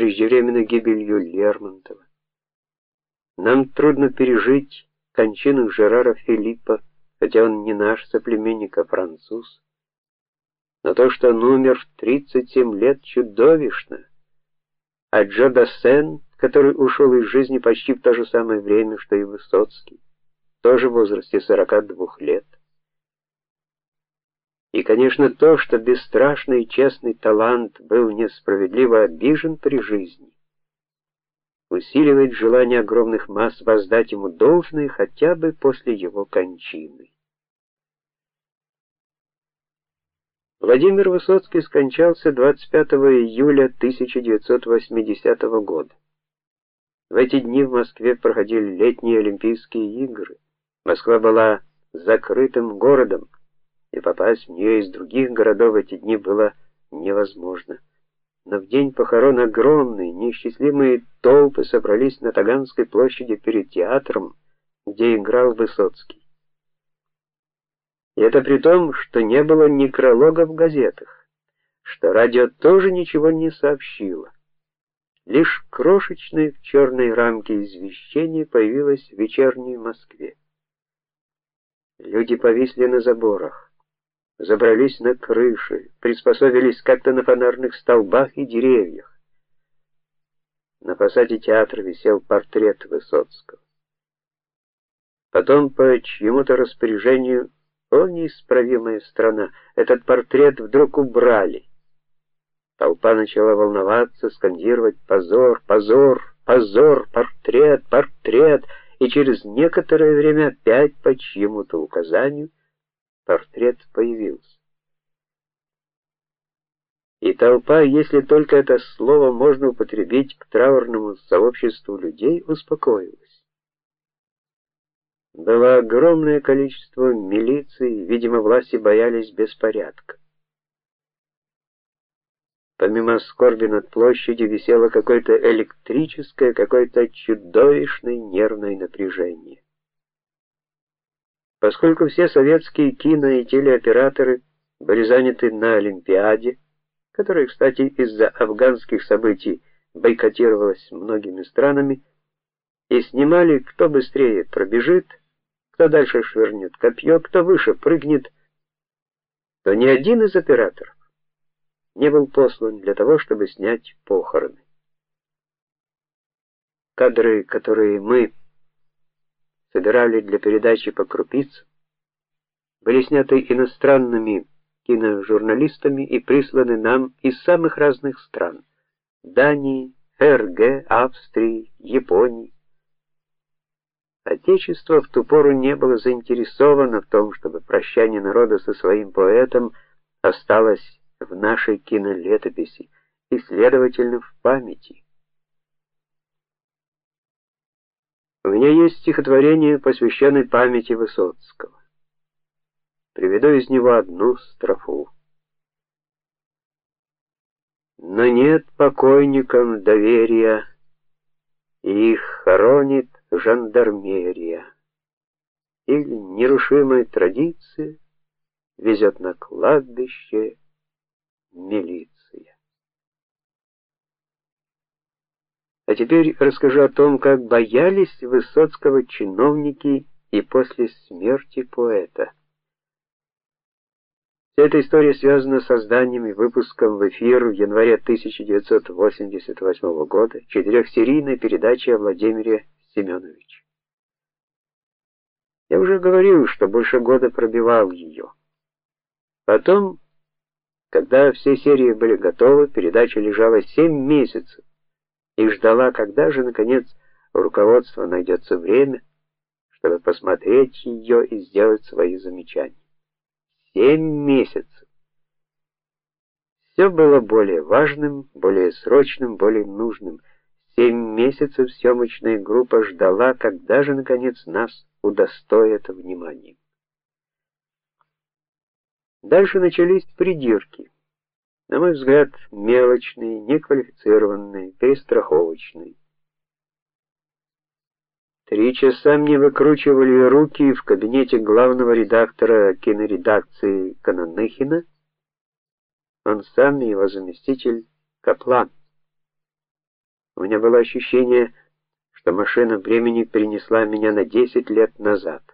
преждевременной гибелью Лермонтова. Нам трудно пережить кончину Жерара Филиппа, хотя он не наш соплеменник, а француз. Но то, что он умер в 37 лет, чудовищно. А Джо Дассен, который ушел из жизни почти в то же самое время, что и Высоцкий, тоже в возрасте 42 лет. И, конечно, то, что бесстрашный и честный талант был несправедливо обижен при жизни, усиливает желание огромных масс воздать ему должное хотя бы после его кончины. Владимир Высоцкий скончался 25 июля 1980 года. В эти дни в Москве проходили летние Олимпийские игры. Москва была закрытым городом и попасть в нее из других городов эти дни было невозможно. Но в день похорон огромные, неисчислимые толпы собрались на Таганской площади перед театром, где играл Высоцкий. И это при том, что не было некролога в газетах, что радио тоже ничего не сообщило. Лишь крошечное в черной рамке извещение появилось в вечерней Москве. Люди повисли на заборах забрались на крыши, приспособились как-то на фонарных столбах и деревьях. На фасаде театра висел портрет Высоцкого. Потом по чьему-то распоряжению, о неисправимая страна, этот портрет вдруг убрали. Толпа начала волноваться, скандировать позор, позор, позор, портрет, портрет, и через некоторое время опять по чьему-то указанию портрет появился. И толпа, если только это слово можно употребить к траурному сообществу людей, успокоилась. Было огромное количество милиции, видимо, власти боялись беспорядка. Помимо скорби над площадью висело какое-то электрическое, какое-то чудовищное нервное напряжение. Поскольку все советские кино и телеоператоры были заняты на Олимпиаде, которая, кстати, из-за афганских событий бойкотировалась многими странами, и снимали, кто быстрее пробежит, кто дальше швырнет копье, кто выше прыгнет, то ни один из операторов не был послан для того, чтобы снять похороны. Кадры, которые мы собирали для передачи по крупицам, были сняты иностранными киножурналистами и присланы нам из самых разных стран: Дании, ФРГ, Австрии, Японии. Отечество в ту пору не было заинтересовано в том, чтобы прощание народа со своим поэтом осталось в нашей кинолетописи и, следовательно, в памяти. У меня есть стихотворение, посвященное памяти Высоцкого. Приведу из него одну строфу. Но нет покойникам доверия, и их хоронит жандармерия. Или нерушимая традиция везет на кладбище милиция. А теперь расскажу о том, как боялись Высоцкого чиновники и после смерти поэта. Вся эта история связана с созданием и выпуском в эфир в январе 1988 года четырехсерийной передачи о Владимире Семеновиче. Я уже говорил, что больше года пробивал ее. Потом, когда все серии были готовы, передача лежала семь месяцев и ждала, когда же наконец у руководства найдется время, чтобы посмотреть ее и сделать свои замечания. Семь месяцев. Все было более важным, более срочным, более нужным. Семь месяцев съемочная группа ждала, когда же наконец нас удостоят вниманием. Дальше начались придирки на мой взгляд, мелочный, неквалифицированный, перестраховочный. Три часа мне выкручивали руки в кабинете главного редактора киноредакции Кананыхина. Он сам и его заместитель Каплан. У меня было ощущение, что машина времени перенесла меня на 10 лет назад.